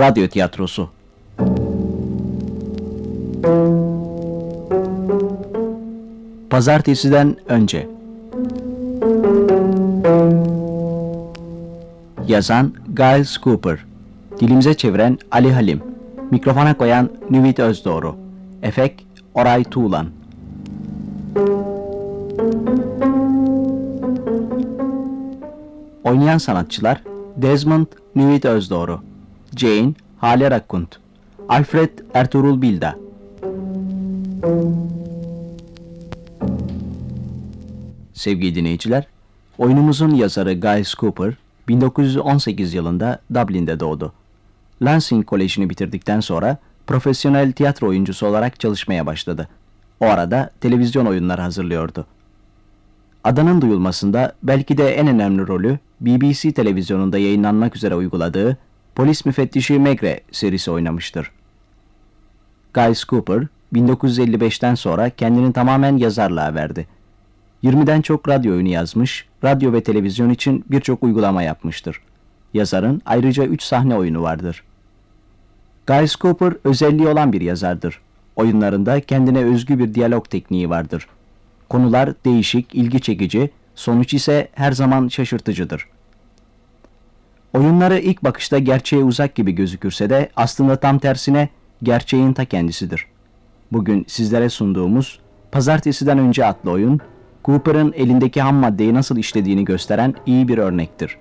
Radyo tiyatrosu. Pazartesiden önce. Yazan Giles Cooper. Dilimize çeviren Ali Halim. Mikrofona koyan Nüvit Özdoğru. Efekt Oray Tuğlan. Oynayan sanatçılar Desmond Nüvit Özdoğru, Jane Hale Rakkunt, Alfred Ertuğrul Bilda. Sevgili dinleyiciler, oyunumuzun yazarı Giles Cooper 1918 yılında Dublin'de doğdu. Lancing Koleji'ni bitirdikten sonra profesyonel tiyatro oyuncusu olarak çalışmaya başladı. O arada televizyon oyunları hazırlıyordu. Adının duyulmasında belki de en önemli rolü BBC televizyonunda yayınlanmak üzere uyguladığı Polis Müfettişi Megre serisi oynamıştır. Giles Cooper 1955'ten sonra kendini tamamen yazarlığa verdi. 20'den çok radyo oyunu yazmış, radyo ve televizyon için birçok uygulama yapmıştır. Yazarın ayrıca 3 sahne oyunu vardır. Giles Cooper özelliği olan bir yazardır. Oyunlarında kendine özgü bir diyalog tekniği vardır. Konular değişik, ilgi çekici, sonuç ise her zaman şaşırtıcıdır. Oyunları ilk bakışta gerçeğe uzak gibi gözükürse de aslında tam tersine gerçeğin ta kendisidir. Bugün sizlere sunduğumuz Pazartesiden önce adlı oyun, Cooper'ın elindeki ham maddeyi nasıl işlediğini gösteren iyi bir örnektir.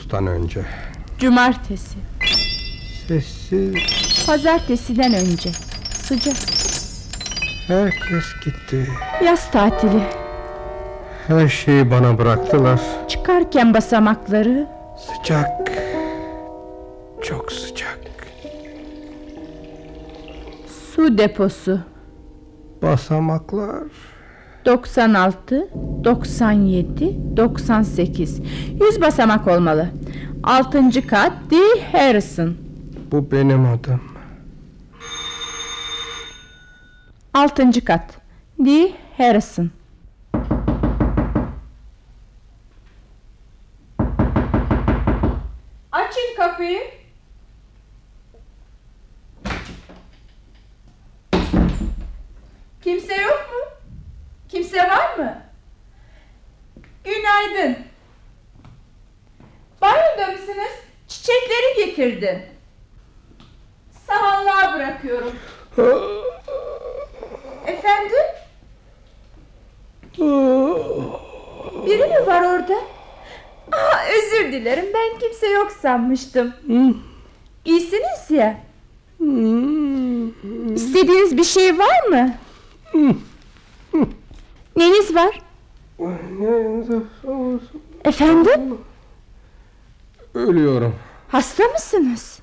Ağustos'tan önce. Cumartesi, Sessiz. pazartesiden önce. Sıcak, Herkes gitti. yaz tatili. Her şeyi bana bıraktılar. Çıkarken basamakları, Sıcak. Çok sıcak. su deposu. Basamaklar. 96, 97, 98. 100 basamak olmalı. Altıncı kat D. Harrison. Bu benim adım. Altıncı kat D. Harrison. Açın kapıyı. Kimse yok mu? Kimse var mı? Günaydın. Banyoda mısınız? Çiçekleri getirdim. Samanlığa bırakıyorum. Efendim? Biri mi var orada? Aa, özür dilerim ben kimse yok sanmıştım. İyisiniz ya. İstediğiniz bir şey var mı? Neniz var? Efendim? Ölüyorum. Hasta mısınız?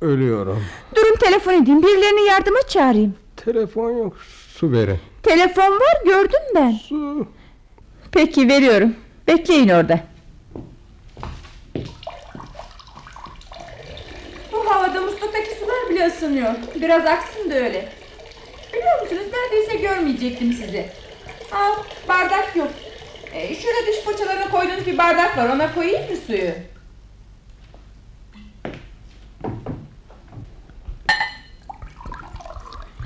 Ölüyorum. Durun telefon edeyim birilerini yardıma çağırayım. Telefon yok. Su verin. Telefon var gördüm ben. Su. Peki veriyorum. Bekleyin orada. Bu havada musluktaki sular bile ısınıyor. Biraz aksın da öyle. Biliyor musunuz neredeyse görmeyecektim sizi. Aa, bardak yok. Ee, şurada diş fırçalarına koyduğunuz bir bardak var. Ona koyayım mı suyu?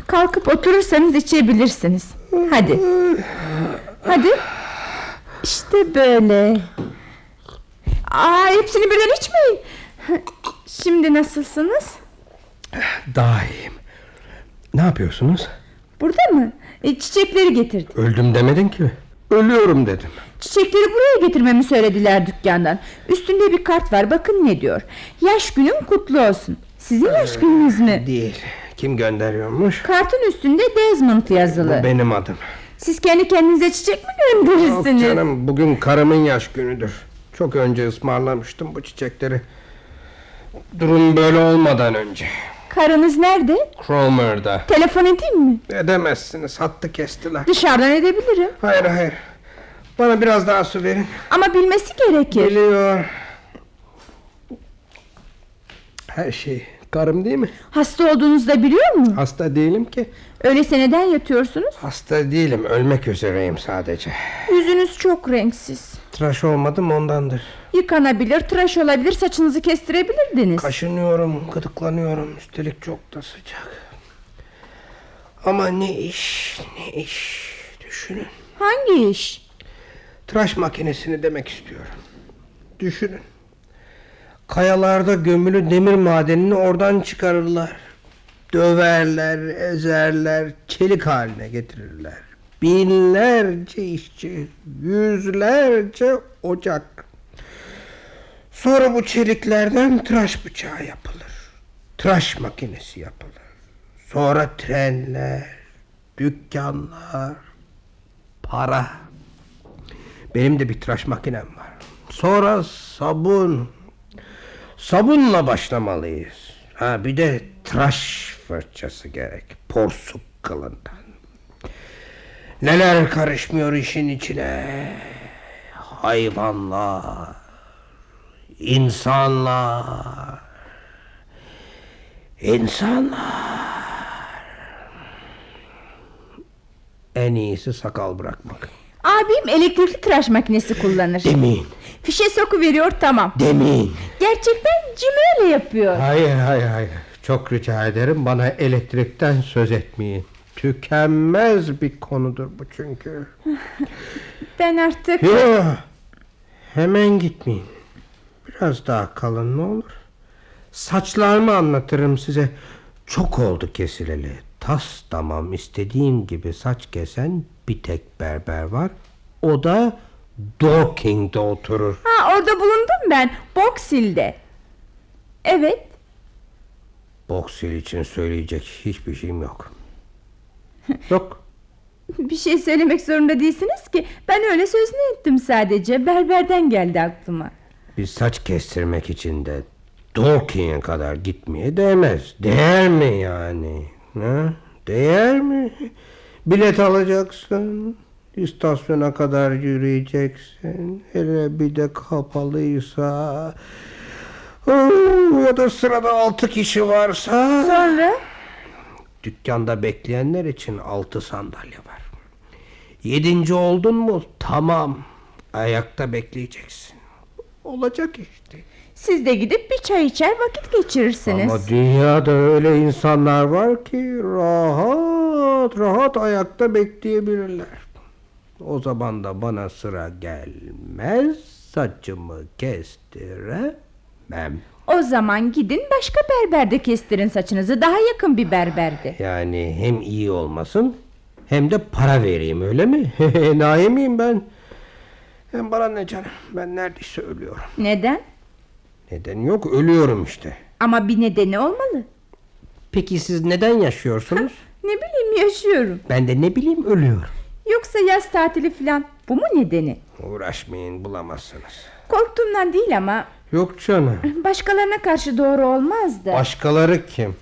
Kalkıp oturursanız içebilirsiniz. Hadi. Hadi. İşte böyle. Aa, hepsini birden içmeyin. Şimdi nasılsınız? Daha iyiyim. Ne yapıyorsunuz? Burada mı? E, çiçekleri getirdim. Öldüm demedin ki. Ölüyorum dedim. Çiçekleri buraya getirmemi söylediler dükkandan. Üstünde bir kart var bakın ne diyor. Yaş günün kutlu olsun. Sizin yaş gününüz mü? Değil. Kim gönderiyormuş? Kartın üstünde Desmond yazılı. Bu benim adım. Siz kendi kendinize çiçek mi Yok gönderirsiniz? canım bugün karımın yaş günüdür. Çok önce ısmarlamıştım bu çiçekleri. Durum böyle olmadan önce. Karınız nerede? Cromer'da. Telefon edeyim mi? Edemezsiniz hattı kestiler. Dışarıdan edebilirim. Hayır hayır. Bana biraz daha su verin. Ama bilmesi gerekir. Geliyor. Her şey Karım değil mi? Hasta olduğunuzu da biliyor mu? Hasta değilim ki. Öyleyse neden yatıyorsunuz? Hasta değilim. Ölmek üzereyim sadece. Yüzünüz çok renksiz. Tıraş olmadım ondandır. Yıkanabilir, tıraş olabilir, saçınızı kestirebilirdiniz. Kaşınıyorum, gıdıklanıyorum. Üstelik çok da sıcak. Ama ne iş, ne iş. Düşünün. Hangi iş? Tıraş makinesini demek istiyorum. Düşünün. Kayalarda gömülü demir madenini oradan çıkarırlar. Döverler, ezerler, çelik haline getirirler. Binlerce işçi, yüzlerce ocak. Sonra bu çeliklerden tıraş bıçağı yapılır. Tıraş makinesi yapılır. Sonra trenler, dükkanlar, para. Benim de bir tıraş makinem var. Sonra sabun. Sabunla başlamalıyız. Ha bir de tıraş fırçası gerek. Porsuk kılından. Neler karışmıyor işin içine. Hayvanlar. insanlar. İnsanlar. En iyisi sakal bırakmak. Abim elektrikli tıraş makinesi kullanır. Demin, Fişe soku veriyor tamam. demin. Gerçekten Jim öyle yapıyor. Hayır hayır hayır. Çok rica ederim bana elektrikten söz etmeyin. Tükenmez bir konudur bu çünkü. Ben artık... Yok. Hemen gitmeyin. Biraz daha kalın ne olur. Saçlarımı anlatırım size. Çok oldu kesileli. Tas tamam istediğim gibi saç kesen bir tek berber var. O da Dorking'de oturur. Ha orada bulundum ben. Boxhill'de. Evet. Boxil için söyleyecek hiçbir şeyim yok. Yok. Bir şey söylemek zorunda değilsiniz ki. Ben öyle sözünü ettim sadece. Berberden geldi aklıma. Bir saç kestirmek için de Dorking'e kadar gitmeye değmez. Değer mi yani? Ha? Değer mi? Bilet alacaksın. İstasyona kadar yürüyeceksin. Hele bir de kapalıysa... Oo, Ya da sırada altı kişi varsa... Sonra? Dükkanda bekleyenler için altı sandalye var. Yedinci oldun mu? Tamam. Ayakta bekleyeceksin. Olacak işte. Siz de gidip bir çay içer vakit geçirirsiniz. Ama dünyada öyle insanlar var ki rahat rahat ayakta bekleyebilirler. O zaman da bana sıra gelmez. Saçımı kestiremem. O zaman gidin başka berberde kestirin saçınızı. Daha yakın bir berberde. Yani hem iyi olmasın hem de para vereyim öyle mi? Enayi miyim ben? Hem bana ne canım ben neredeyse ölüyorum. Neden? Neden yok ölüyorum işte. Ama bir nedeni olmalı. Peki siz neden yaşıyorsunuz? Ne bileyim yaşıyorum. ben de ne bileyim ölüyorum. Yoksa yaz tatili falan. Bu mu nedeni? Uğraşmayın bulamazsınız. Korktuğumdan değil ama Yok canım. başkalarına karşı doğru olmaz da. Başkaları kim?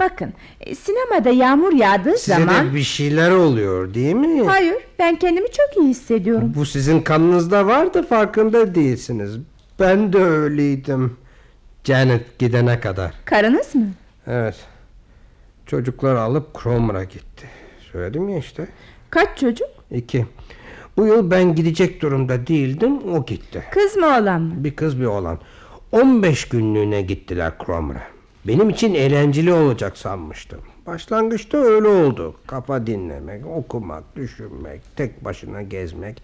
Bakın e, sinemada yağmur yağdığı Size zaman... de bir şeyler oluyor değil mi? Hayır ben kendimi çok iyi hissediyorum. Bu sizin kanınızda vardı farkında değilsiniz. Ben de öyleydim. Janet gidene kadar. Karınız mı? Evet. Çocuklar alıp Cromer'a gitti. Söyledim ya işte. Kaç çocuk? İki. Bu yıl ben gidecek durumda değildim. O gitti. Kız mı oğlan mı? Bir kız bir oğlan. 15 günlüğüne gittiler Cromer'a. Benim için eğlenceli olacak sanmıştım. Başlangıçta öyle oldu. Kafa dinlemek, okumak, düşünmek, tek başına gezmek.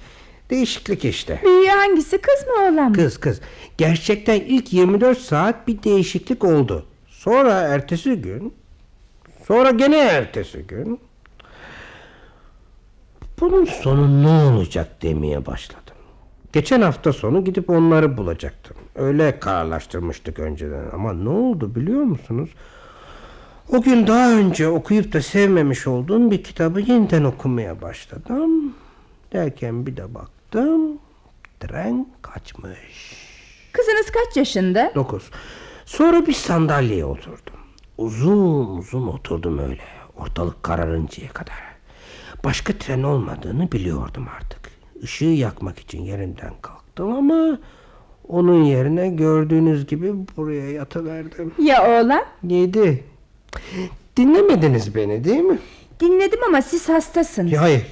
Değişiklik işte. Büyüğü hangisi kız mı oğlan mı? Kız kız. Gerçekten ilk 24 saat bir değişiklik oldu. Sonra ertesi gün. Sonra gene ertesi gün. Bunun sonu ne olacak demeye başladım. Geçen hafta sonu gidip onları bulacaktım. Öyle kararlaştırmıştık önceden. Ama ne oldu biliyor musunuz? O gün daha önce okuyup da sevmemiş olduğum bir kitabı yeniden okumaya başladım. Derken bir de baktım. Tren kaçmış. Kızınız kaç yaşında? Dokuz. Sonra bir sandalyeye oturdum. Uzun uzun oturdum öyle. Ortalık kararıncaya kadar. Başka tren olmadığını biliyordum artık. Işığı yakmak için yerimden kalktım ama Onun yerine gördüğünüz gibi buraya yatıverdim. Ya oğlan? Yedi. Dinlemediniz beni değil mi? Dinledim ama siz hastasınız. Ya hayır.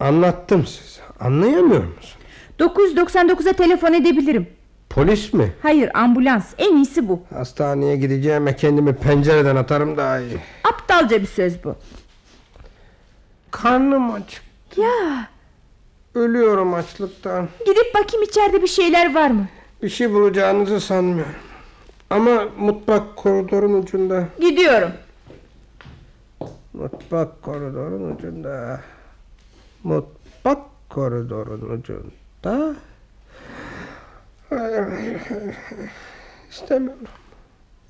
Anlattım size. Anlayamıyor musun? 999'a telefon edebilirim. Polis mi? Hayır ambulans en iyisi bu. Hastaneye gideceğime kendimi pencereden atarım daha iyi. Aptalca bir söz bu. Karnım açık. Ya Ölüyorum açlıktan. gidip bakayım içeride bir şeyler var mı? Bir şey bulacağınızı sanmıyorum. Ama mutfak koridorun ucunda. Gidiyorum. Mutfak koridorun ucunda. Mutfak koridorun ucunda. Hayır, hayır, hayır. İstemiyorum.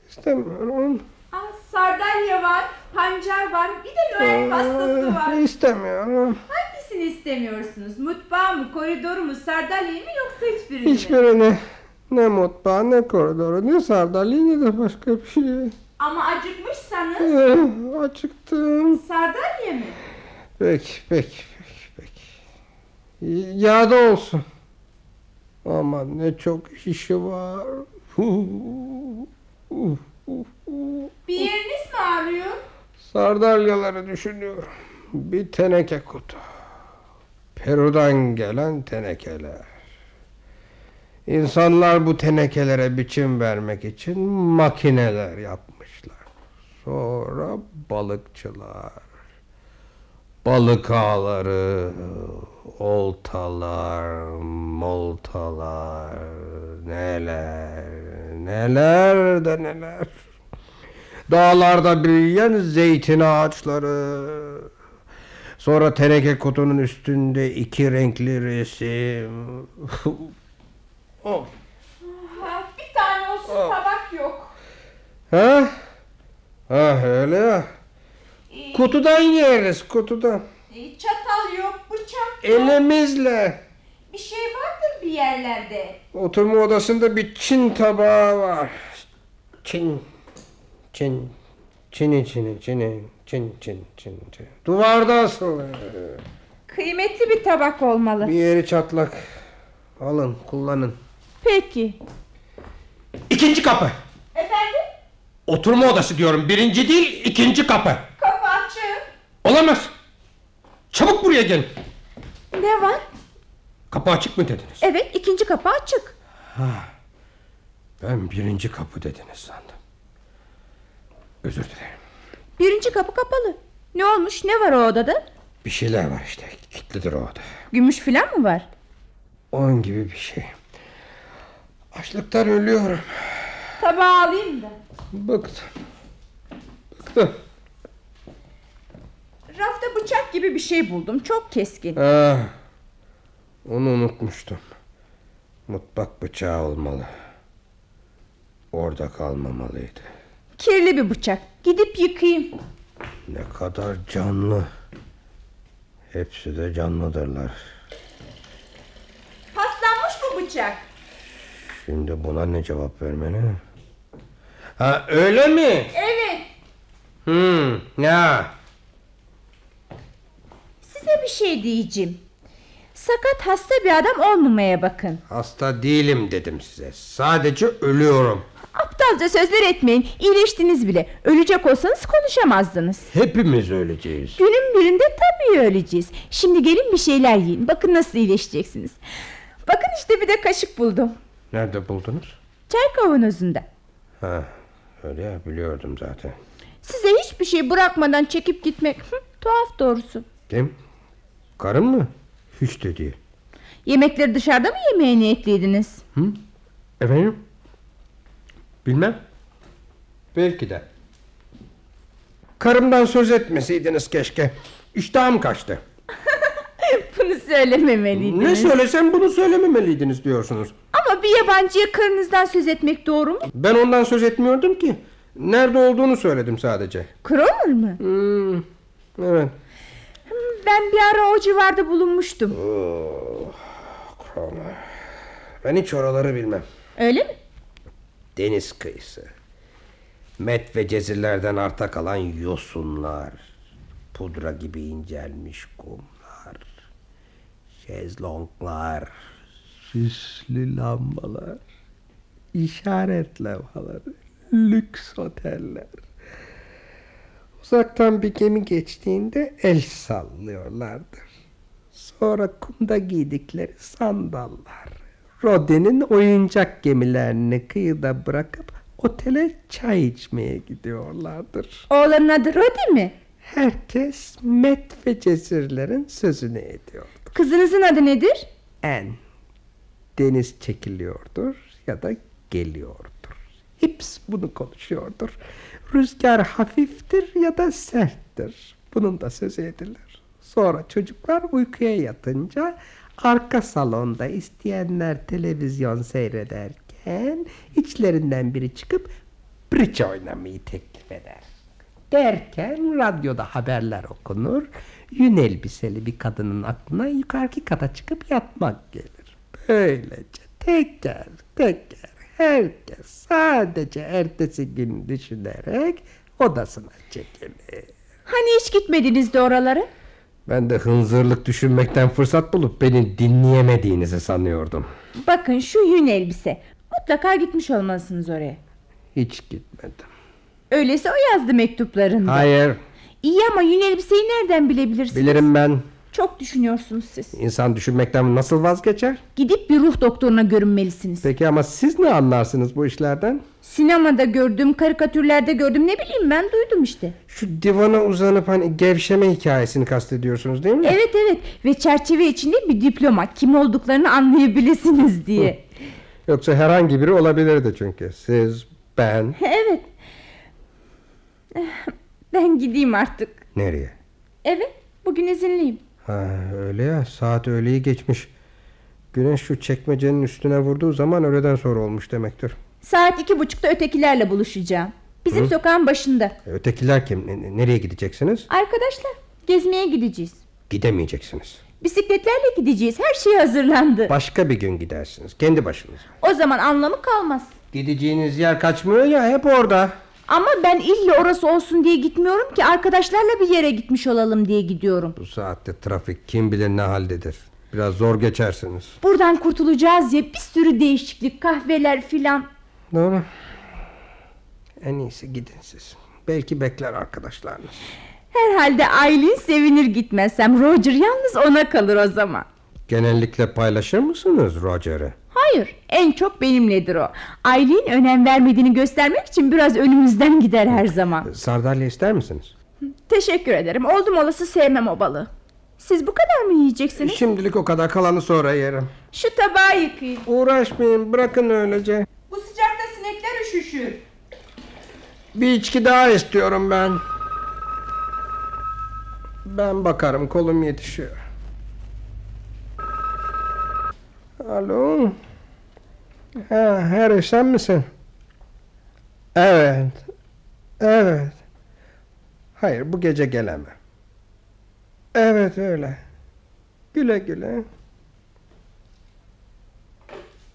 İstemiyorum. Aa, sardalya var, pancar var, bir de Noel pastası var. İstemiyorum. Hangisini istemiyorsunuz? Mutfağı mı, koridoru mu, sardalyayı mı yoksa hiçbirini mi? Hiçbirini. Ne mutfağı ne koridoru ne sardalya ne de başka bir şey. Ama acıkmışsanız Eh, Acıktım. sardalya mı? Peki peki. Yağda olsun. Aman ne çok işi var. Bir yeriniz mi ağrıyor? Sardalyaları düşünüyorum. Bir teneke kutu. Peru'dan gelen tenekeler. İnsanlar bu tenekelere biçim vermek için makineler yapmışlar. Sonra balıkçılar. Balık ağları, oltalar, moltalar, neler, neler de neler. Dağlarda büyüyen zeytin ağaçları. Sonra teneke kutunun üstünde iki renkli resim. oh. Bir tane olsun tabak yok. Ha? Ha öyle ya. Ee, Kutudan yeriz kutudan. e, çatal yok, bıçak yok. Elimizle. Bir şey vardır bir yerlerde. Oturma odasında bir Çin tabağı var. Çin. Çin. Çini çini çini. Çin çin çin çin. Duvarda asılı. Kıymetli bir tabak olmalı. Bir yeri çatlak. Alın kullanın. Peki. İkinci kapı. Efendim? Oturma odası diyorum. Birinci değil ikinci kapı. Kapı açık. Olamaz. Çabuk buraya gelin. Ne var? Kapı açık mı dediniz? Evet ikinci kapı açık. Ben birinci kapı dediniz sandım. Özür dilerim. Birinci kapı kapalı. Ne olmuş ne var o odada? Bir şeyler var işte. Kilitlidir o oda. Gümüş filan mı var? Onun gibi bir şey. Açlıktan ölüyorum. Tabağı alayım da. Bıktım. Bıktım. Rafta bıçak gibi bir şey buldum. Çok keskin. Ah, onu unutmuştum. Mutfak bıçağı olmalı. Orada kalmamalıydı. Kirli bir bıçak. Gidip yıkayayım. Ne kadar canlı. Hepsi de canlıdırlar. Paslanmış bu bıçak. Şimdi buna ne cevap vermeli? Ha öyle mi? Evet. Hmm, ya. Size bir şey diyeceğim. Sakat hasta bir adam olmamaya bakın. Hasta değilim dedim size. Sadece ölüyorum. Aptalca sözler etmeyin. İyileştiniz bile. Ölecek olsanız konuşamazdınız. Hepimiz öleceğiz. Günün birinde tabii öleceğiz. Şimdi gelin bir şeyler yiyin. Bakın nasıl iyileşeceksiniz. Bakın işte bir de kaşık buldum. Nerede buldunuz? Çay kavanozunda. Ha, öyle ya biliyordum zaten. Size hiçbir şey bırakmadan çekip gitmek hı, tuhaf doğrusu. Kim? Karın mı? Hiç de değil. Yemekleri dışarıda mı yemeye niyetliydiniz? Hı? Efendim? Bilmem. Belki de. Karımdan söz etmeseydiniz keşke. İştahım kaçtı. Bunu söylememeliydiniz. Ne söylesem bunu söylememeliydiniz diyorsunuz. Ama bir yabancıya karınızdan söz etmek doğru mu? Ben ondan söz etmiyordum ki. Nerede olduğunu söyledim sadece. Kromer mı? Hmm, evet. Ben bir ara o civarda bulunmuştum. Oh, Cromer. Ben hiç oraları bilmem. Öyle mi? Deniz kıyısı. Met ve cezirlerden arta kalan yosunlar. Pudra gibi incelmiş kumlar. Şezlonglar. süslü lambalar, işaret levhaları, lüks oteller. Uzaktan bir gemi geçtiğinde el sallıyorlardır. Sonra kumda giydikleri sandallar. Rodin'in oyuncak gemilerini kıyıda bırakıp otele çay içmeye gidiyorlardır. Oğlanın adı Rodi mi? Herkes met ve cesirlerin sözünü ediyor. Kızınızın adı nedir? En deniz çekiliyordur ya da geliyordur. Hepsi bunu konuşuyordur. Rüzgar hafiftir ya da serttir. Bunun da sözü edilir. Sonra çocuklar uykuya yatınca arka salonda isteyenler televizyon seyrederken içlerinden biri çıkıp bridge oynamayı teklif eder. Derken radyoda haberler okunur. Yün elbiseli bir kadının aklına yukarıki kata çıkıp yatmak gelir. Böylece teker teker herkes sadece ertesi gün düşünerek odasına çekilir. Hani hiç gitmediniz de oralara? Ben de hınzırlık düşünmekten fırsat bulup beni dinleyemediğinizi sanıyordum. Bakın şu yün elbise. Mutlaka gitmiş olmalısınız oraya. Hiç gitmedim. Öyleyse o yazdı mektuplarında. Hayır, İyi ama yün elbiseyi nereden bilebilirsiniz? bilirim ben. Çok düşünüyorsunuz siz. İnsan düşünmekten nasıl vazgeçer? Gidip bir ruh doktoruna görünmelisiniz. Peki ama siz ne anlarsınız bu işlerden? Sinemada gördüm, karikatürlerde gördüm. Ne bileyim ben duydum işte. Şu divana uzanıp hani gevşeme hikayesini kastediyorsunuz değil mi? Evet evet ve çerçeve içinde bir diploma. Kim olduklarını anlayabilirsiniz diye. Yoksa herhangi biri olabilirdi çünkü. Siz, ben. evet. Ben gideyim artık. Nereye? Evet bugün izinliyim. Ha, öyle ya saat öğleyi geçmiş. Güneş şu çekmecenin üstüne vurduğu zaman öğleden sonra olmuş demektir. Saat iki buçukta ötekilerle buluşacağım. Bizim sokağın başında. E, Ötekiler kim? Ne- Nereye gideceksiniz? Arkadaşlar gezmeye gideceğiz. Gidemeyeceksiniz. Bisikletlerle gideceğiz. Her şey hazırlandı. Başka bir gün gidersiniz. Kendi başınıza. O zaman anlamı kalmaz. Gideceğiniz yer kaçmıyor ya hep orada. Ama ben ille orası olsun diye gitmiyorum ki arkadaşlarla bir yere gitmiş olalım diye gidiyorum. Bu saatte trafik kim bilir ne haldedir. Biraz zor geçersiniz. Buradan kurtulacağız ya bir sürü değişiklik kahveler filan. Doğru. En iyisi gidin siz. Belki bekler arkadaşlarınız. Herhalde Aylin sevinir gitmezsem Roger yalnız ona kalır o zaman. Genellikle paylaşır mısınız Roger'ı? Hayır en çok benimledir o. Aylin önem vermediğini göstermek için biraz önümüzden gider her zaman. Sardalya ister misiniz? Teşekkür ederim oldum olası sevmem o balığı. Siz bu kadar mı yiyeceksiniz? Şimdilik o kadar kalanı sonra yerim. Şu tabağı yıkayın. Uğraşmayın bırakın öylece. Bu sıcakta sinekler üşüşür. Bir içki daha istiyorum ben. Ben bakarım kolum yetişiyor. Alo. Ha, Harry sen misin? Evet. Evet. Hayır bu gece gelemem. Evet öyle. Güle güle.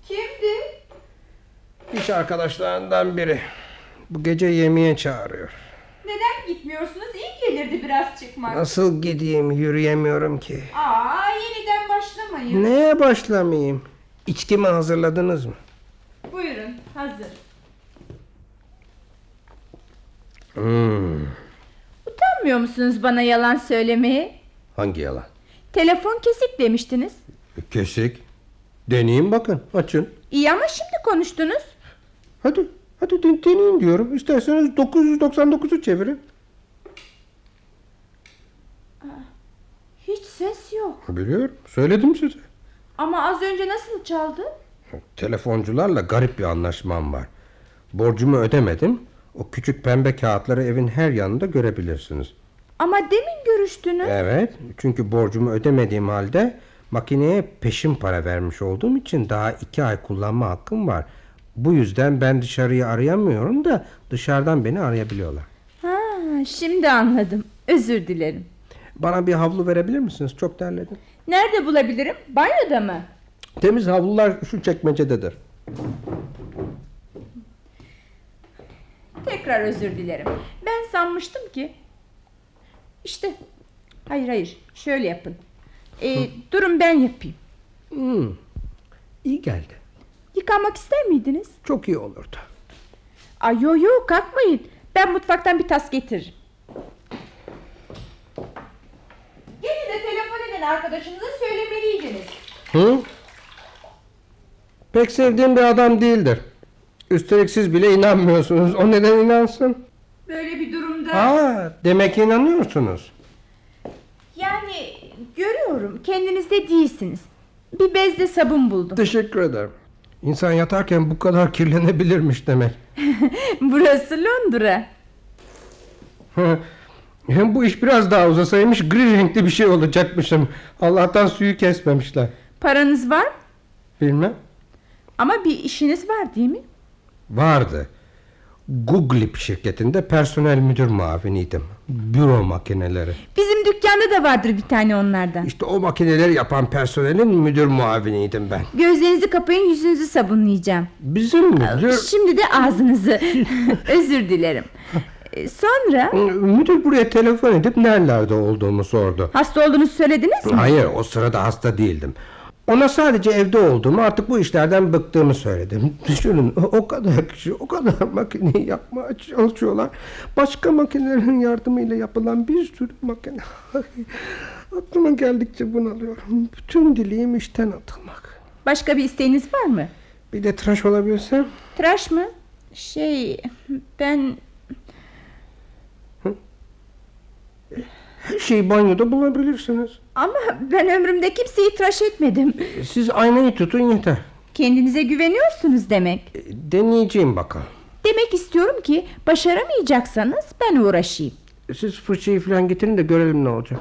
Kimdi? İş arkadaşlarından biri. Bu gece yemeğe çağırıyor. Neden gitmiyorsunuz? İyi gelirdi biraz çıkmak. Nasıl gideyim yürüyemiyorum ki. Aa yeniden başlamayın. Neye başlamayayım? İçkimi hazırladınız mı? Buyurun hazır. Hmm. Utanmıyor musunuz bana yalan söylemeye? Hangi yalan? Telefon kesik demiştiniz. Kesik. Deneyeyim bakın. Açın. İyi ama şimdi konuştunuz. Hadi. Hadi den- deneyin diyorum. İsterseniz 999'u çevirin. Hiç ses yok. Biliyorum. Söyledim size. Ama az önce nasıl çaldı? Telefoncularla garip bir anlaşmam var. Borcumu ödemedim. O küçük pembe kağıtları evin her yanında görebilirsiniz. Ama demin görüştünüz. Evet. Çünkü borcumu ödemediğim halde makineye peşin para vermiş olduğum için daha iki ay kullanma hakkım var. Bu yüzden ben dışarıyı arayamıyorum da dışarıdan beni arayabiliyorlar. Ha, şimdi anladım. Özür dilerim. Bana bir havlu verebilir misiniz? Çok terledim. Nerede bulabilirim? Banyoda mı? Temiz havlular şu çekmecededir. Tekrar özür dilerim. Ben sanmıştım ki... İşte. Hayır hayır. Şöyle yapın. Ee, durun ben yapayım. Hmm. İyi geldi. Yıkanmak ister miydiniz? Çok iyi olurdu. Ay yo yo kalkmayın. Ben mutfaktan bir tas getiririm. Gene de telefon eden arkadaşınıza söylemeliydiniz. Hı? Pek sevdiğim bir adam değildir. Üstelik siz bile inanmıyorsunuz. O neden inansın? Böyle bir durumda... Aa, demek inanıyorsunuz. Yani görüyorum kendinizde değilsiniz. Bir bezle sabun buldum. Teşekkür ederim. İnsan yatarken bu kadar kirlenebilirmiş demek. Burası Londra. Hem bu iş biraz daha uzasaymış gri renkli bir şey olacakmışım. Allah'tan suyu kesmemişler. Paranız var mı? Bilmem. Ama bir işiniz var değil mi? Vardı. Googlip şirketinde personel müdür muaviniydim. Büro makineleri. Bizim dükkanda da vardır bir tane onlardan. İşte o makineleri yapan personelin müdür muaviniydim ben. Gözlerinizi kapayın yüzünüzü sabunlayacağım. Bizim müdür... Şimdi de ağzınızı. Özür dilerim. Ee, Sonra Müdür buraya telefon edip nerelerde olduğumu sordu. hasta olduğunuzu söylediniz mi? Hayır o sırada hasta değildim. Ona sadece evde olduğumu artık bu işlerden bıktığımı söyledim. Düşünün o kadar kişi o kadar makineyi yapmaya çalışıyorlar. Başka makinelerin yardımıyla yapılan bir sürü makine. Aklıma geldikçe bunalıyorum. Bütün dileğim işten atılmak. Başka bir isteğiniz var mı? Bir de tıraş olabilsem. Tıraş mı? Şey ben Her şeyi banyoda bulabilirsiniz. Ama ben ömrümde kimseyi tıraş etmedim. Siz aynayı tutun yeter. Kendinize güveniyorsunuz demek. Deneyeceğim bakalım. Demek istiyorum ki başaramayacaksanız ben uğraşayım. Siz fırçayı falan getirin de görelim ne olacak.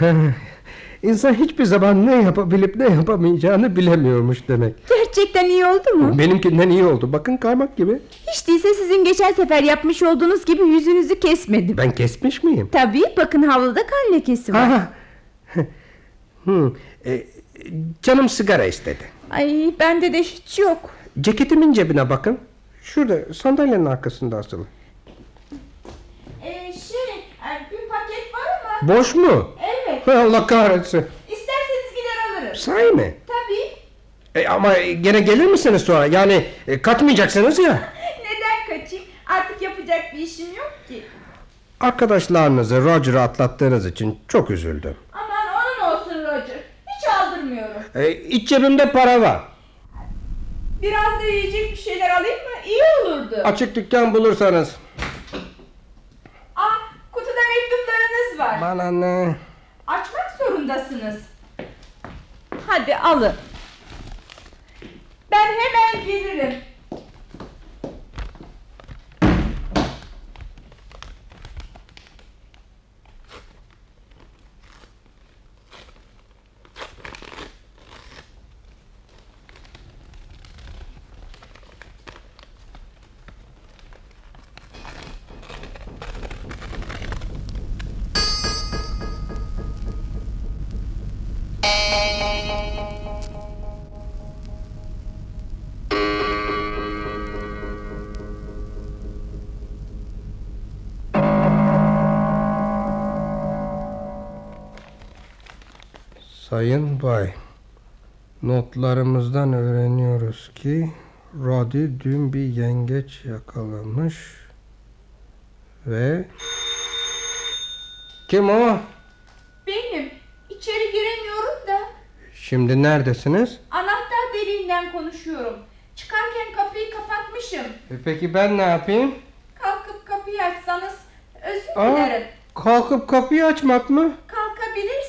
İnsan hiçbir zaman ne yapabilip ne yapamayacağını bilemiyormuş demek. Gerçekten iyi oldu mu? Benimkinden iyi oldu. Bakın kaymak gibi. Hiç değilse sizin geçen sefer yapmış olduğunuz gibi yüzünüzü kesmedim. Ben kesmiş miyim? Tabii bakın havluda kan lekesi var. Ha. hmm. e, canım sigara istedi. Ay bende de hiç yok. Ceketimin cebine bakın. Şurada sandalyenin arkasında asılı. Ee, şey bir paket var ama Boş mu? evet Allah kahretsin. isterseniz gider alırım. Sahi mi? Tabii. E, ama gene gelir misiniz sonra? Yani e, katmayacaksınız ya. Neden kaçayım? Artık yapacak bir işim yok ki. Arkadaşlarınızı Roger'ı atlattığınız için çok üzüldüm. Aman onun olsun Roger. Hiç aldırmıyorum. E, iç cebimde para var. Biraz da yiyecek bir şeyler alayım mı? İyi olurdu. Açık dükkan bulursanız. Ah kutuda mektuplarınız var. Bana ne? Açmak zorundasınız. Hadi alın. Ben hemen gelirim. Sayın Bay, notlarımızdan öğreniyoruz ki Roddy dün bir yengeç yakalamış ve... Kim o? Benim. İçeri giremiyorum da. Şimdi neredesiniz? Anahtar deliğinden konuşuyorum. Çıkarken kapıyı kapatmışım. E peki ben ne yapayım? Kalkıp kapıyı açsanız özür Aa, dilerim. kalkıp kapıyı açmak mı?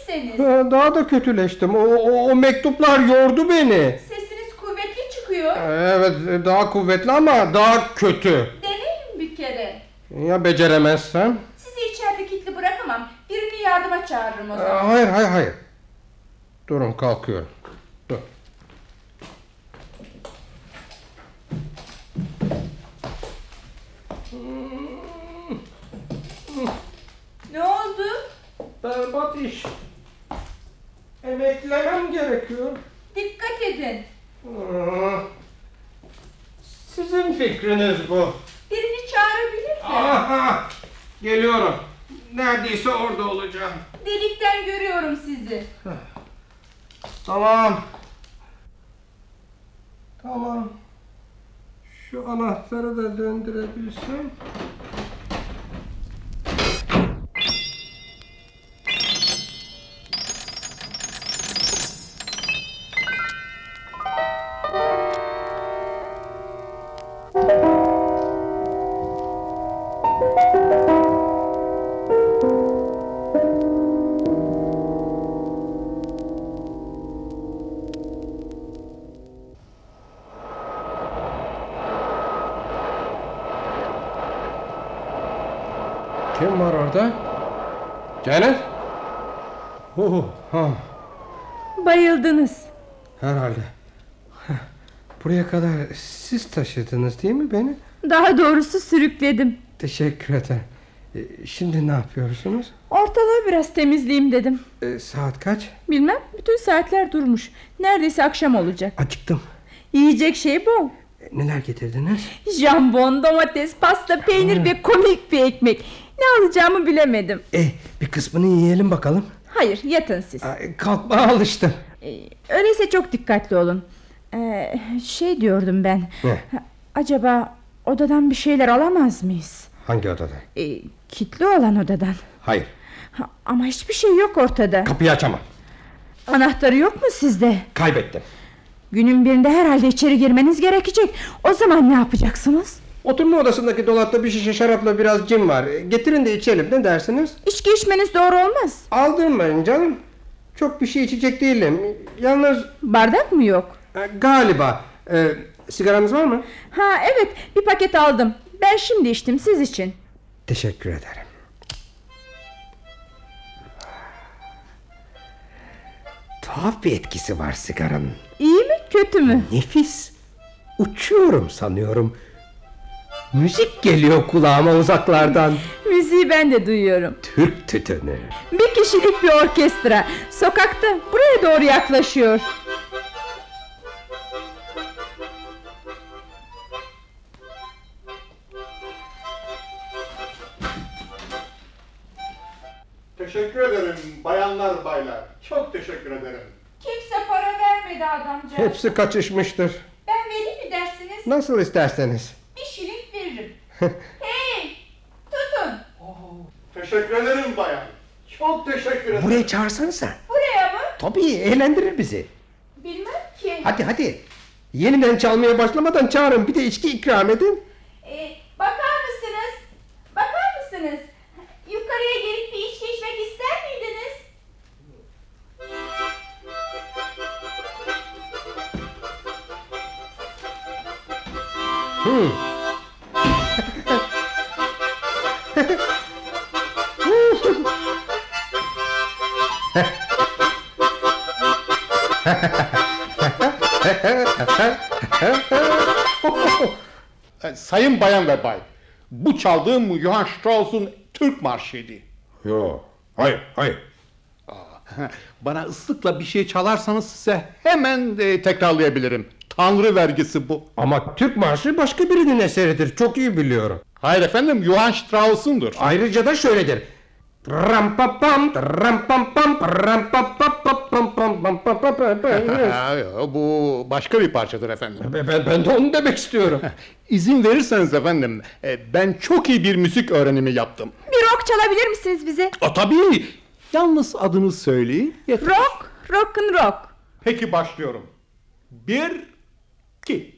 Kalkabilirseniz. Ha, Daha da kötüleştim. O, o, o mektuplar yordu beni. Sesiniz kuvvetli çıkıyor. Evet daha kuvvetli ama daha kötü. Deneyin bir kere. Ya beceremezsem? Sizi içeride kilitli bırakamam. Birini yardıma çağırırım o Aa, zaman. Hayır hayır hayır. Durun kalkıyorum. Dur. Ne oldu? berbat iş. Emeklemem gerekiyor. Dikkat edin. Aa, Sizin fikriniz bu. Birini çağırabilir mi? Aha! Geliyorum. Neredeyse orada olacağım. Delikten görüyorum sizi. Tamam. Tamam. Şu anahtarı da döndürebilsem. Kim var orada? Janet? Oh, ha, Bayıldınız. herhalde. Buraya kadar siz taşıdınız değil mi beni? Daha doğrusu sürükledim. Teşekkür ederim. E, Şimdi ne yapıyorsunuz? Ortalığı biraz temizleyeyim dedim. E, saat kaç? Bilmem bütün saatler durmuş. Neredeyse akşam olacak. Acıktım. Yiyecek şey bol. E, neler getirdiniz? Jambon, domates, pasta, peynir ve komik bir ekmek. Ne alacağımı bilemedim. E, bir kısmını yiyelim bakalım. Hayır yatın siz. Ay, Kalkmaya alıştım. Ee, öyleyse çok dikkatli olun. Ee, şey diyordum ben. Ne? Acaba odadan bir şeyler alamaz mıyız? Hangi odada? Ee, kitli olan odadan. Hayır. Ha, ama hiçbir şey yok ortada. Kapıyı açamam. Anahtarı yok mu sizde? Kaybettim. Günün birinde herhalde içeri girmeniz gerekecek. O zaman ne yapacaksınız? Oturma odasındaki dolapta bir şişe şarapla biraz cin var. E, Getirin de içelim. Ne dersiniz? İçki içmeniz doğru olmaz. Aldırmayın canım. Çok bir şey içecek değilim. Yalnız Bardak mı yok? e, galiba. E, sigaranız var mı? Ha evet bir paket aldım. Ben şimdi içtim siz için. Teşekkür ederim. Tuhaf bir etkisi var sigaranın. İyi mi kötü mü? Nefis. Uçuyorum sanıyorum. Müzik geliyor kulağıma uzaklardan. Müziği ben de duyuyorum. Türk tütünü. Bir kişilik bir orkestra. Sokakta buraya doğru yaklaşıyor. Teşekkür ederim bayanlar baylar. Çok teşekkür ederim. Kimse para vermedi adamca. Hepsi kaçışmıştır. Ben vereyim mi dersiniz? Nasıl isterseniz. Bir veririm. hey! Tutun. Teşekkür ederim bayan. Çok teşekkür ederim. Buraya çağırsanıza. Buraya mı? Tabii eğlendirir bizi. Bilmem ki. Hadi hadi. Yeniden çalmaya başlamadan çağırın. Bir de içki ikram edin. Ee, bakar mısınız? Bakar mısınız? Yukarıya gelip bir içki içmek ister miydiniz? Hmm. Sayın bayan ve bay. Bu çaldığım Johann Strauss'un Türk marşıydı. Yo, hayır, hayır. Bana ıslıkla bir şey çalarsanız size hemen e, tekrarlayabilirim. Tanrı vergisi bu. Ama Türk marşı başka birinin eseridir. Çok iyi biliyorum. Hayır efendim Johann Strauss'undur. Ayrıca da şöyledir. Bu başka bir parçadır efendim. Ben, ben, de onu demek istiyorum. İzin verirseniz efendim e, ben çok iyi bir müzik öğrenimi yaptım. Bir rock çalabilir misiniz bize? O tabii. Yalnız adını söyleyin. yeter. Rock, rock and rock. Peki başlıyorum. Bir, iki.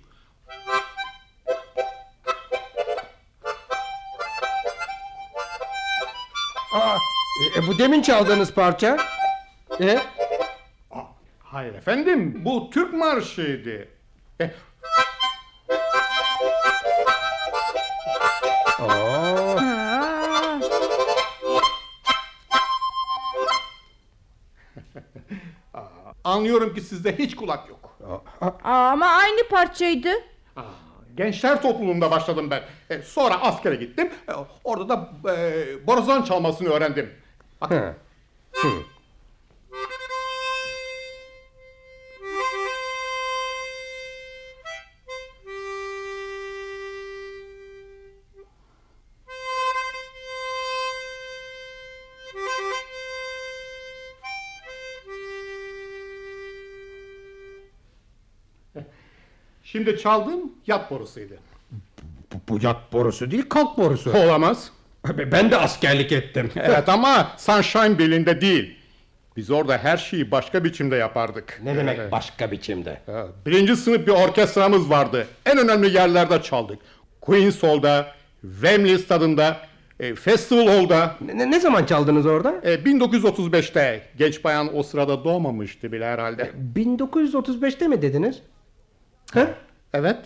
Aa, e, bu demin çaldığınız parça. E? Hayır efendim bu Türk marşıydı. E, Aa, anlıyorum ki sizde hiç kulak yok. Ama aynı parçaydı. Gençler topluluğunda başladım ben. E, sonra askere gittim. E, orada da e, borazan çalmasını öğrendim. Bakın, Hı. Şimdi çaldığım yat borusuydu. Bu, bu yat borusu değil kalk borusu. Olamaz. Ben de askerlik ettim. Evet ama Sunshine Bill'inde değil. Biz orada her şeyi başka biçimde yapardık. ne demek başka biçimde? Birinci sınıf bir orkestramız vardı. En önemli yerlerde çaldık. Queen's Hall'da, Wembley Stadı'nda, e, Festival Hall'da. Ne, ne zaman çaldınız orada? E, 1935'te. Genç bayan o sırada doğmamıştı bile herhalde. 1935'te mi dediniz? Ha? Evet.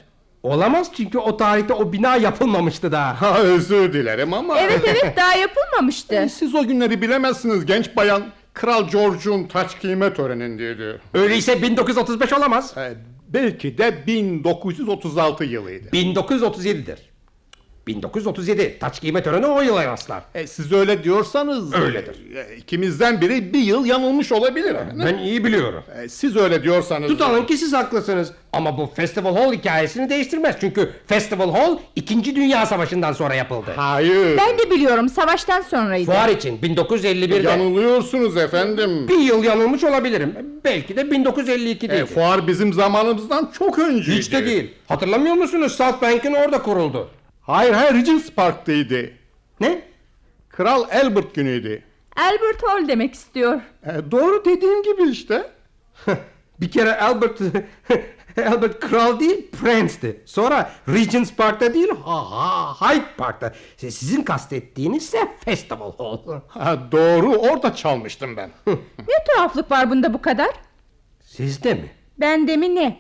Olamaz çünkü o tarihte o bina yapılmamıştı daha. Ha, özür dilerim ama... Evet evet daha yapılmamıştı. E, Siz o günleri bilemezsiniz genç bayan. Kral George'un taç giyme törenindeydi. Öyleyse 1935 olamaz. E, belki de 1936 yılıydı. 1937'dir. 1937 taç giyme töreni o yıla rastlar. E, siz öyle diyorsanız... Öyledir. e, ikimizden biri bir yıl yanılmış olabilir. Ben iyi biliyorum. E, siz öyle diyorsanız... Tutalım ki siz haklısınız. Ama bu Festival Hall hikayesini değiştirmez. Çünkü Festival Hall 2. Dünya Savaşı'ndan sonra yapıldı. Hayır. Ben de biliyorum savaştan sonraydı. Fuar için 1951'de. Yanılıyorsunuz efendim. Bir yıl yanılmış olabilirim. Belki de 1952'deydi. E, fuar bizim zamanımızdan çok önceydi. Hiç de değil. Hatırlamıyor musunuz? South Bank'in orada kuruldu. Hayır hayır Regent's Park'taydı. Ne? Kral Albert günüydü. Albert Hall demek istiyor. E, doğru dediğim gibi işte. Bir kere Albert Albert kral değil prensti. Sonra Regent's Park'ta değil ha, ha, Hyde Park'ta. Sizin kastettiğiniz ise Festival Hall. Ha, doğru orada çalmıştım ben. Ne tuhaflık var bunda bu kadar? Sizde mi? Bende mi ne?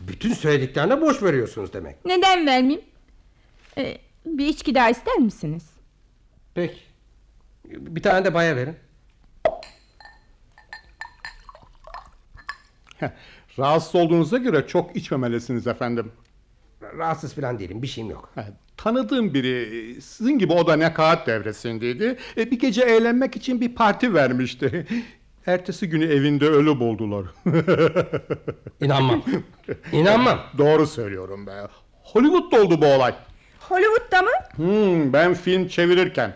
Bütün söylediklerine boş veriyorsunuz demek. Neden vermeyeyim? Ee, bir içki daha ister misiniz? Peki. Bir tane de baya verin. Rahatsız olduğunuza göre çok içmemelisiniz efendim. Rahatsız falan değilim. Bir şeyim yok. Ha, Tanıdığım biri sizin gibi o da nekaat devresindeydi. E, bir gece eğlenmek için bir parti vermişti. Ertesi günü evinde ölü buldular. İnanmam. İnanmam. Doğru söylüyorum be. Hollywood'da oldu bu olay. Hollywood'da mı? Hmm, ben film çevirirken.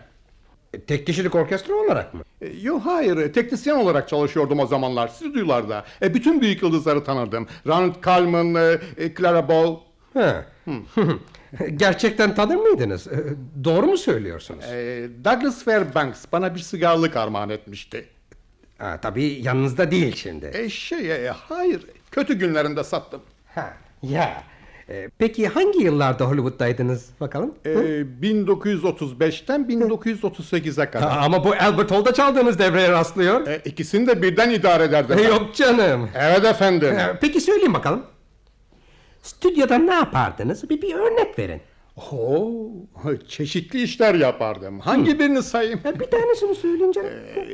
E, Tek kişilik orkestra olarak mı? E, Yok hayır teknisyen olarak çalışıyordum o zamanlar stüdyolarda. E, bütün büyük yıldızları tanırdım. Ronald Colman, e, e, Clara Bow. Ha. Gerçekten tanır mıydınız? E, Doğru mu söylüyorsunuz? E, Douglas Fairbanks bana bir sigarlık armağan etmişti. Ha, tabii yanınızda değil şimdi. E, şey e, hayır kötü günlerinde sattım. Ha, ya. E, peki hangi yıllarda Hollywood'daydınız bakalım? E, 1935'ten 1938'e kadar. Ha, ama bu Albert Hall'da çaldığınız devreye rastlıyor. E, ikisini de birden idare ederdim. E, Yok canım. Evet efendim. E, Peki söyleyin bakalım. Stüdyoda ne yapardınız? Bir, bir örnek verin. Oo, çeşitli işler yapardım. Hangi birini sayayım? Bir tanesini söyleyin canım.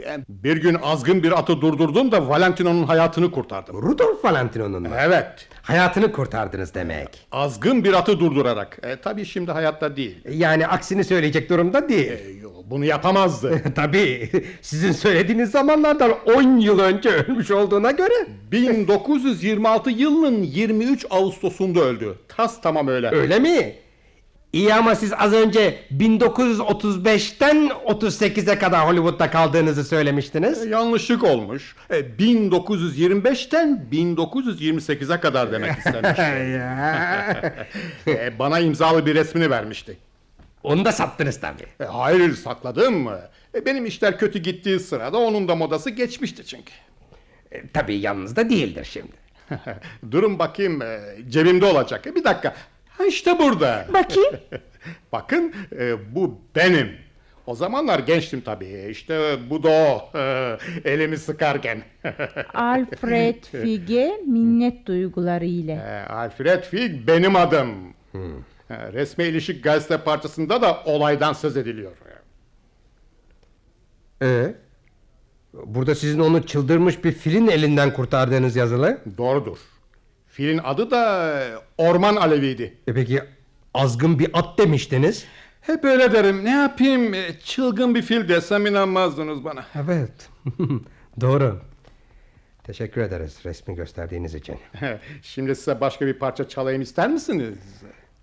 E, Bir gün azgın bir atı durdurdum da Valentino'nun hayatını kurtardım. Rudolf Valentino'nun mu? Evet. Hayatını kurtardınız demek. Azgın bir atı durdurarak. E, tabii şimdi hayatta değil. Yani aksini söyleyecek durumda değil. E, yo, bunu yapamazdı. Tabii. Sizin söylediğiniz zamanlardan 10 yıl önce ölmüş olduğuna göre. 1926 yılının 23 Ağustos'unda öldü. Tas tamam öyle. Öyle mi? İyi ama siz az önce 1935'ten 38'e kadar Hollywood'da kaldığınızı söylemiştiniz. E, Yanlışlık olmuş. E, 1925'ten 1928'e kadar demek istemiş. E, bana imzalı bir resmini vermişti. Onu da sattınız tabii. E, hayır sakladım mı? E, benim işler kötü gittiği sırada onun da modası geçmişti çünkü. E, tabii yanınızda değildir şimdi. Durun bakayım e, cebimde olacak. E, bir dakika. Ha işte burada. Bakayım. Bakın e, bu benim. O zamanlar gençtim tabii. İşte bu da o. Elimi sıkarken. Alfred Fige minnet duyguları ile. E, Alfred Fig benim adım. E, Resmi ilişik gazete parçasında da olaydan söz ediliyor. Ee, burada sizin onu çıldırmış bir filin elinden kurtardığınız yazılı. Doğrudur. Filin adı da e, Orman Alevi'ydi. E peki azgın bir at demiştiniz. Hep öyle derim. Ne yapayım? E, Çılgın bir fil desem inanmazdınız bana. Evet. Doğru. Teşekkür ederiz resmi gösterdiğiniz için. Şimdi size başka bir parça çalayım ister misiniz?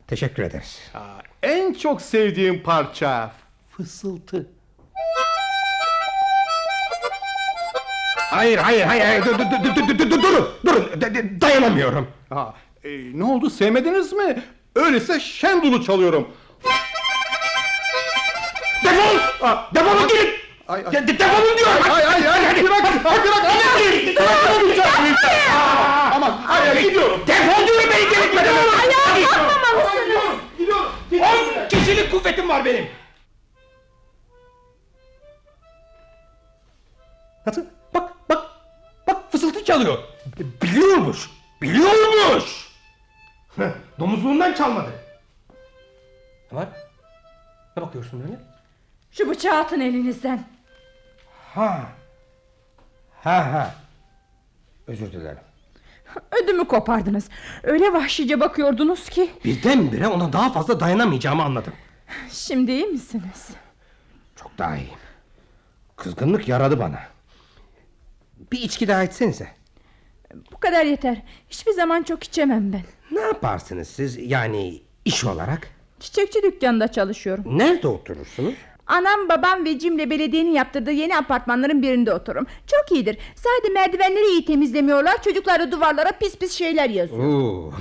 Teşekkür ederiz. Aa, en çok sevdiğim parça fısıltı. Hayır hayır hayır. hayır. Dur, dur, dur, dur, dur, dur, durun durun Da- da- dayanamıyorum. Aa, e, ne oldu sevmediniz mi? Öyleyse Şendul'u çalıyorum. Defol! Aa, Defolun gidin! Ay, ay. De- de- Defolun diyorum! Ay ay ay ay bırak ay bırak ay Aman ay gidiyorum. Defol diyorum beni delirtmeden! Ayağa kalkmamalısınız. Gidiyorum. On kişilik kuvvetim var benim! Nasıl? Fısıltı çalıyor. Biliyormuş. Biliyormuş. Domuzluğundan çalmadı. Ne var? Ne bakıyorsun öyle? Şu bıçağı atın elinizden. Ha. Ha ha. Özür dilerim. Ödümü kopardınız. Öyle vahşice bakıyordunuz ki. Birdenbire ona daha fazla dayanamayacağımı anladım. Şimdi iyi misiniz? Çok daha iyiyim. Kızgınlık yaradı bana. Bir içki daha içsenize. Bu kadar yeter. Hiçbir zaman çok içemem ben. Ne yaparsınız siz yani iş olarak? Çiçekçi dükkanında çalışıyorum. Nerede oturursunuz? Anam, babam ve Cim'le belediyenin yaptırdığı yeni apartmanların birinde otururum. Çok iyidir. Sadece merdivenleri iyi temizlemiyorlar. Çocuklar da duvarlara pis pis şeyler yazıyor. Oo.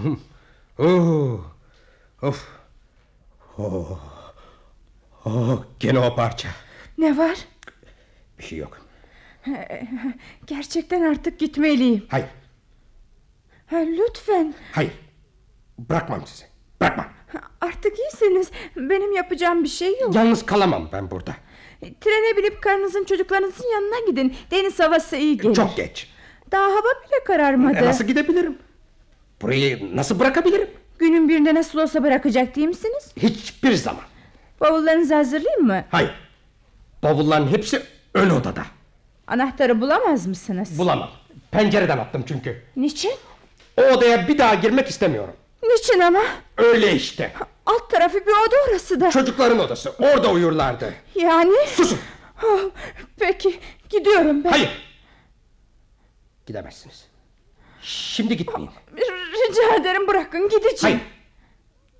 Oo. Of. Oh. Oh, gene o parça. Ne var? Bir şey yok. Gerçekten artık gitmeliyim. Hayır, Ha, lütfen. hayır. Bırakmam sizi. Bırakmam. Artık iyisiniz. Benim yapacağım bir şey yok. Yalnız kalamam ben burada. Trene binip karınızın çocuklarınızın yanına gidin. Deniz havası iyi gelir. Çok geç. Daha hava bile kararmadı. E, nasıl gidebilirim? Burayı nasıl bırakabilirim? Günün birinde nasıl olsa bırakacak değil misiniz? Hiçbir zaman. Bavullarınızı hazırlayayım mı? Hayır. Bavulların hepsi ön odada. Anahtarı bulamaz mısınız? Bulamam. Pencereden attım çünkü. Niçin? O odaya bir daha girmek istemiyorum. Niçin ama? Öyle işte. Alt tarafı bir oda orası da. Çocukların odası. Orada uyurlardı. Yani? Susun. Oh, peki gidiyorum ben. Hayır. Gidemezsiniz. Şimdi gitmeyin. Rica ederim bırakın gideceğim. Hayır.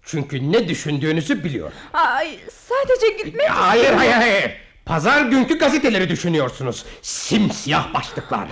Çünkü ne düşündüğünüzü biliyorum. Ay, sadece gitmek Hayır hayır hayır. Pazar günkü gazeteleri düşünüyorsunuz. Simsiyah başlıklar.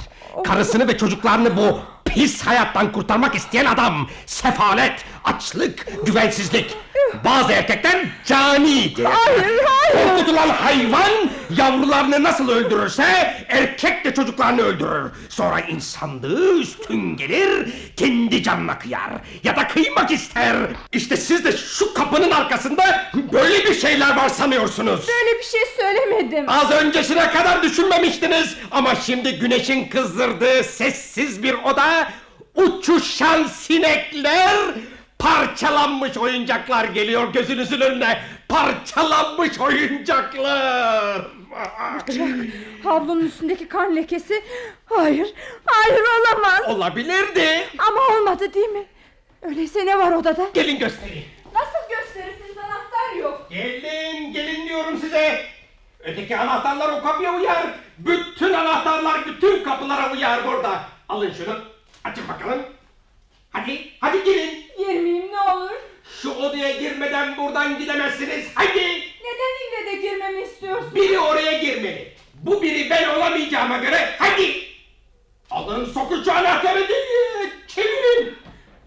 Karısını ve çocuklarını bu pis hayattan kurtarmak isteyen adam. Sefalet, açlık, güvensizlik. Bazı erkekler caniydi. Hayır hayır. Korkutulan hayvan yavrularını nasıl öldürürse erkek de çocuklarını öldürür. Sonra insanlığı üstün gelir kendi canına kıyar ya da kıymak ister. İşte siz de şu kapının arkasında böyle bir şeyler var sanıyorsunuz. Böyle bir şey söylemedim. Az öncesine kadar düşünmemiştiniz ama şimdi güneşin kızdırdığı sessiz bir oda uçuşan sinekler parçalanmış oyuncaklar geliyor gözünüzün önüne. Parçalanmış oyuncaklar. Havlunun üstündeki kan lekesi. Hayır, hayır olamaz. olabilirdi. Ama olmadı değil mi? Öyleyse ne var odada? gelin göstereyim. Nasıl gösterirsiniz anahtar yok. gelin gelin diyorum size. Öteki anahtarlar o kapıya uyar. Bütün anahtarlar bütün kapılara uyar burada. Alın şunu. Açın bakalım hadi hadi girin Girmeyeyim ne olur. Şu odaya girmeden buradan gidemezsiniz. Hadi! Neden ille de girmemi istiyorsun? Biri oraya girmeli. Bu biri ben olamayacağıma göre hadi! Alın sokun şu anahtarı değil. Çevirin.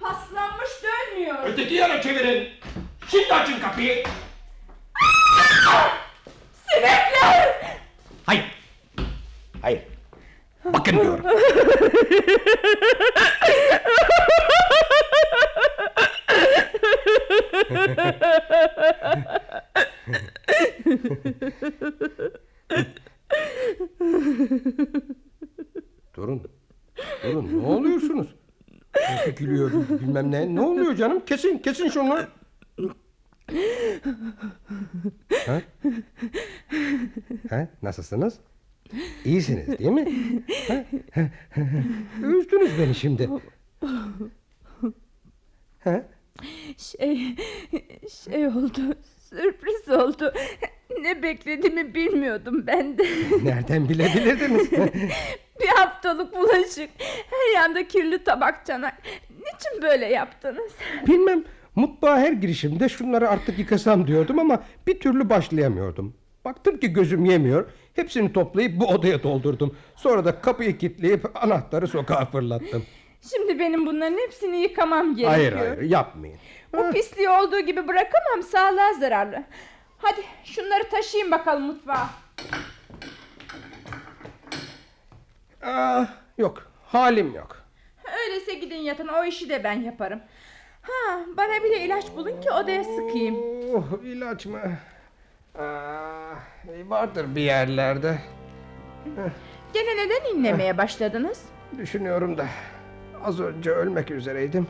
Paslanmış dönmüyor. Öteki yana çevirin. Şimdi açın kapıyı. Sinekler! Hayır. Hayır. Bakın diyorum. Durun. Durun. Ne oluyorsunuz? Nasıl gülüyor bilmem ne. Ne oluyor canım? Kesin, kesin şunu. Ha? Ha? Nasılsınız? İyisiniz değil mi? Ha? Üzdünüz beni şimdi. Ha? Şey, şey oldu. Sürpriz oldu. Ne beklediğimi bilmiyordum ben de. Nereden bilebilirdiniz? Bir haftalık bulaşık. Her yanda kirli tabak çanak. Niçin böyle yaptınız? Bilmem. Mutfağa her girişimde şunları artık yıkasam diyordum ama bir türlü başlayamıyordum. Baktım ki gözüm yemiyor. Hepsini toplayıp bu odaya doldurdum. Sonra da kapıyı kilitleyip anahtarı sokağa fırlattım. Şimdi benim bunların hepsini yıkamam gerekiyor. Hayır hayır yapmayın. Bu pisliği olduğu gibi bırakamam sağlığa zararlı. Hadi şunları taşıyın bakalım mutfağa. Ah, yok halim yok. Öyleyse gidin yatın o işi de ben yaparım. Ha, bana bir de ilaç bulun ki odaya sıkayım. Oh, ilaç mı? Ah, vardır bir yerlerde. Gene neden inlemeye başladınız? Düşünüyorum da az önce ölmek üzereydim.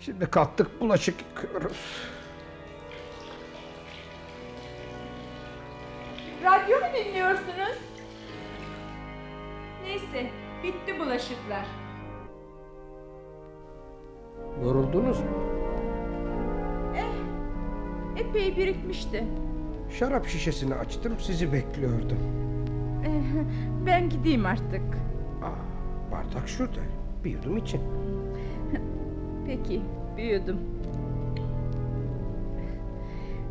Şimdi kalktık bulaşık yıkıyoruz. Radyo mu dinliyorsunuz? Neyse bitti bulaşıklar. Yoruldunuz mu? Epey birikmişti. Şarap şişesini açtım sizi bekliyordum. Eh, Ben gideyim artık. Aa, bardak şurada. Bir yudum için. Peki büyüdüm.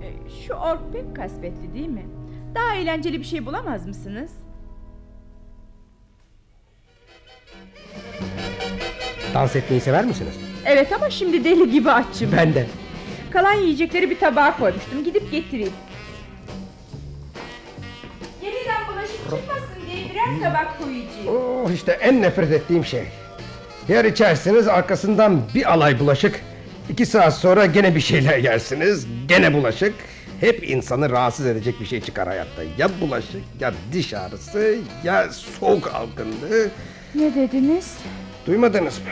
Eh, Şu ork pek kasvetli değil mi? Daha eğlenceli bir şey bulamaz mısınız? Dans etmeyi sever misiniz? Evet ama şimdi deli gibi açım. Ben de. Kalan yiyecekleri bir tabağa koymuştum. Gidip getireyim. Çıkmasın diye birer tabak koyacağım. Oh işte en nefret ettiğim şey. Yer içersiniz arkasından bir alay bulaşık. İki saat sonra gene bir şeyler yersiniz. Gene bulaşık. Hep insanı rahatsız edecek bir şey çıkar hayatta. Ya bulaşık ya diş ağrısı ya soğuk algınlığı. Ne dediniz? Duymadınız mı?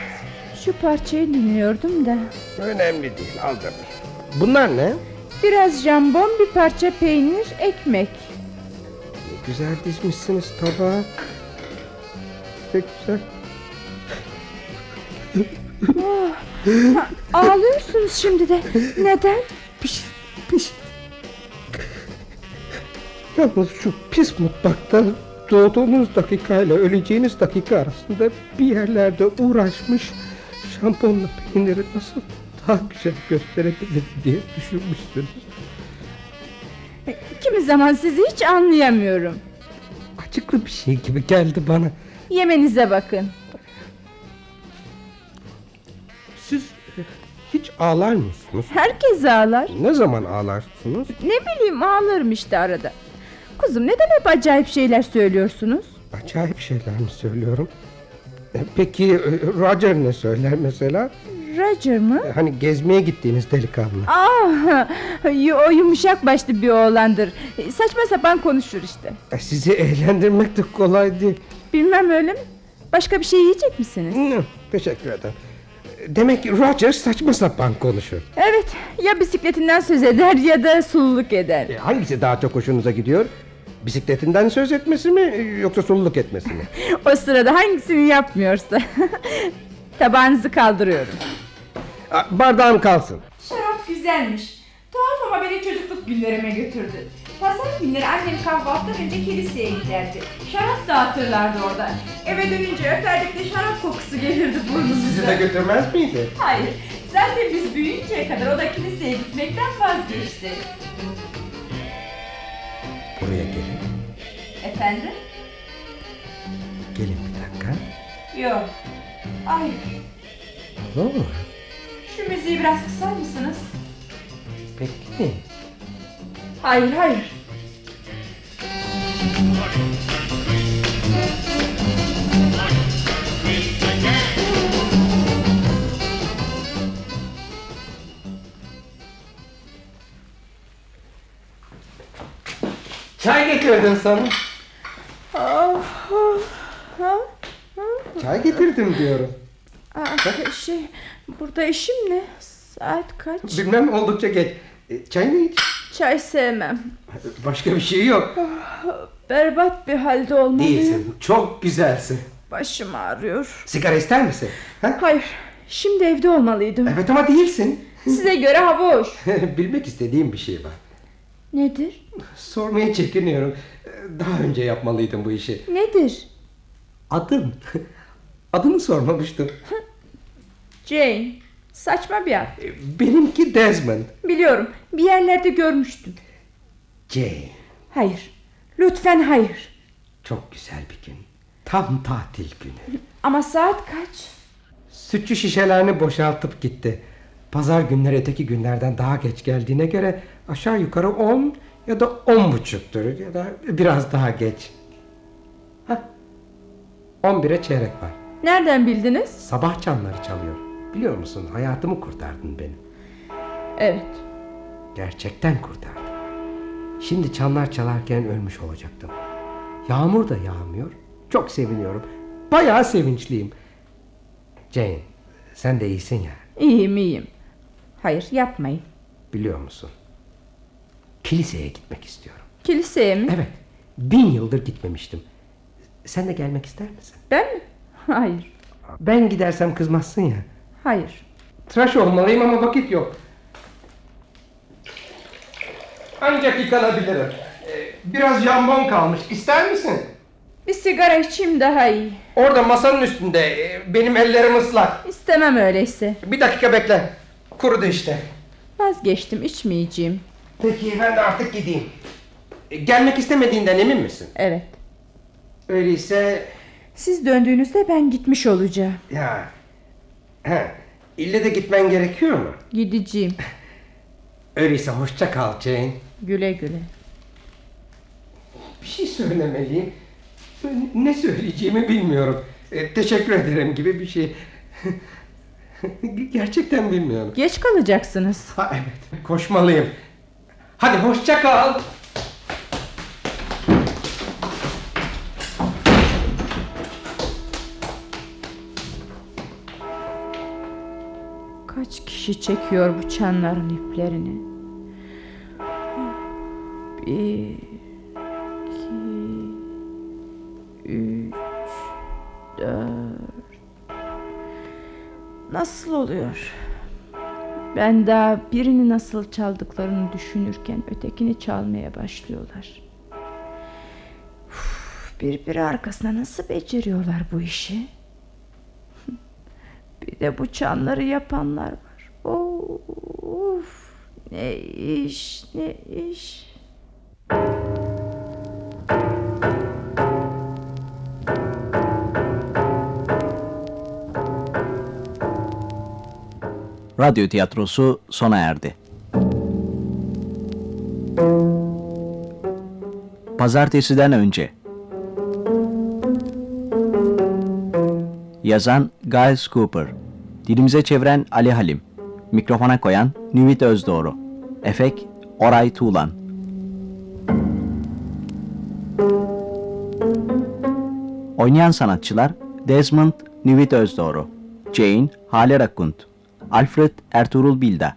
Şu parçayı dinliyordum da. Önemli değil aldırmayın. Bunlar ne? Biraz jambon, bir parça peynir, ekmek. Güzel dizmişsiniz tabağa. Pek güzel. Ha, ağlıyorsunuz şimdi de. Neden? Pis pis. Yalnız şu pis mutfakta doğduğunuz dakikayla öleceğiniz dakika arasında bir yerlerde uğraşmış şampuanla peyniri nasıl daha güzel gösterebilir diye düşünmüşsünüz. Kimi zaman sizi hiç anlayamıyorum. Acıklı bir şey gibi geldi bana. Yemenize bakın. Siz e, hiç ağlar mısınız? Herkes ağlar. Ne zaman ağlarsınız? Ne bileyim ağlarım işte arada. Kuzum neden hep acayip şeyler söylüyorsunuz? Acayip şeyler mi söylüyorum? Peki e, Roger ne söyler mesela? Roger mı? E, Hani gezmeye gittiğiniz delikanlı. Ah, o yumuşak başlı bir oğlandır. Saçma sapan konuşur işte. E, Sizi eğlendirmek de kolay değil. Bilmem öyle mi? Başka bir şey yiyecek misiniz? Teşekkür ederim. Demek ki Roger saçma sapan konuşur. Evet, ya bisikletinden söz eder ya da sululuk eder. E, Hangisi daha çok hoşunuza gidiyor? Bisikletinden söz etmesi mi yoksa sululuk etmesi mi? O sırada hangisini yapmıyorsa. Tabağınızı kaldırıyorum. Bardağım kalsın. Şarap güzelmiş. Tuhaf ama beni çocukluk günlerime götürdü. Pazar günleri annem kahvaltıdan önce kiliseye giderdi. Şarap dağıtırlardı orada. Eve dönünce öperdik de şarap kokusu gelirdi burnumuza. götürmez miydi? Hayır. Zaten biz büyüyünceye kadar o da kiliseye gitmekten vazgeçti. Buraya gelin. Efendim? Gelin bir dakika. Yok. Ay, Ne olur? şu müziği biraz kısar mısınız? Peki. Hayır, hayır. Çay getirdim sana. Ah, ah, ah, Çay getirdim diyorum. ah, şey, burada işim ne? Saat kaç? Bilmem oldukça geç. E, Çay ne iç? Çay sevmem. Başka bir şey yok. Berbat bir halde olmalıyım. Değilsin. Çok güzelsin. Başım ağrıyor. Sigara ister misin? Ha? Hayır, şimdi evde olmalıydım. Evet ama değilsin. Size göre hava hoş. Bilmek istediğim bir şey var. Nedir? Sormaya çekiniyorum. Daha önce yapmalıydım bu işi. Nedir? Adın. Adını sormamıştım. Jane. Saçma bir ad. Benimki Desmond. Biliyorum. Bir yerlerde görmüştüm. Jane. Hayır. Lütfen hayır. Çok güzel bir gün. Tam tatil günü. Ama saat kaç? Sütçü şişelerini boşaltıp gitti. Pazar günleri öteki günlerden daha geç geldiğine göre aşağı yukarı on ya da on buçuktur ya da biraz daha geç. Hah. On bire çeyrek var. Nereden bildiniz? Sabah çanları çalıyor. Biliyor musun hayatımı kurtardın benim. Evet. Gerçekten kurtardın. Şimdi çanlar çalarken ölmüş olacaktım. Yağmur da yağmıyor. Çok seviniyorum. Bayağı sevinçliyim. Jane sen de iyisin ya. İyiyim iyiyim. Hayır yapmayın. Biliyor musun? Kiliseye gitmek istiyorum. Kiliseye mi? Evet. Bin yıldır gitmemiştim. Sen de gelmek ister misin? Ben mi? Hayır. Ben gidersem kızmazsın ya. Hayır. Tıraş olmalıyım ama vakit yok. Ancak yıkanabilirim. Ee, Biraz jambon kalmış. İster misin? Bir sigara içeyim daha iyi. Orada masanın üstünde. Ee, Benim ellerim ıslak. İstemem öyleyse. Bir dakika bekle. Kurudu işte. Vazgeçtim içmeyeceğim. Peki ben de artık gideyim. Ee, Gelmek istemediğinden emin misin? Evet. Öyleyse Siz döndüğünüzde ben gitmiş olacağım. ya. He, ille de gitmen gerekiyor mu? Gideceğim. Öyleyse hoşça kal Jane. Güle güle. Bir şey söylemeliyim. Ne söyleyeceğimi bilmiyorum. E, teşekkür ederim gibi bir şey. Gerçekten bilmiyorum. Geç kalacaksınız. Ha evet, koşmalıyım. Hadi hoşça kal. Kaç kişi çekiyor bu çanların iplerini? Bir, iki, üç, dört. Nasıl oluyor? Ben daha birini nasıl çaldıklarını düşünürken ötekini çalmaya başlıyorlar. Uf, birbiri arkasına nasıl beceriyorlar bu işi? Bir de bu çanları yapanlar var. Of, ne iş, ne iş. Radyo tiyatrosu sona erdi. Pazartesiden önce. Yazan Giles Cooper. Dilimize çeviren Ali Halim. Mikrofona koyan Nüvit Özdoğru Efek Oray Tuğlan. Oynayan sanatçılar Desmond Nüvit Özdoğru Jane Hale Rakunt Alfred Ertuğrul Bilda.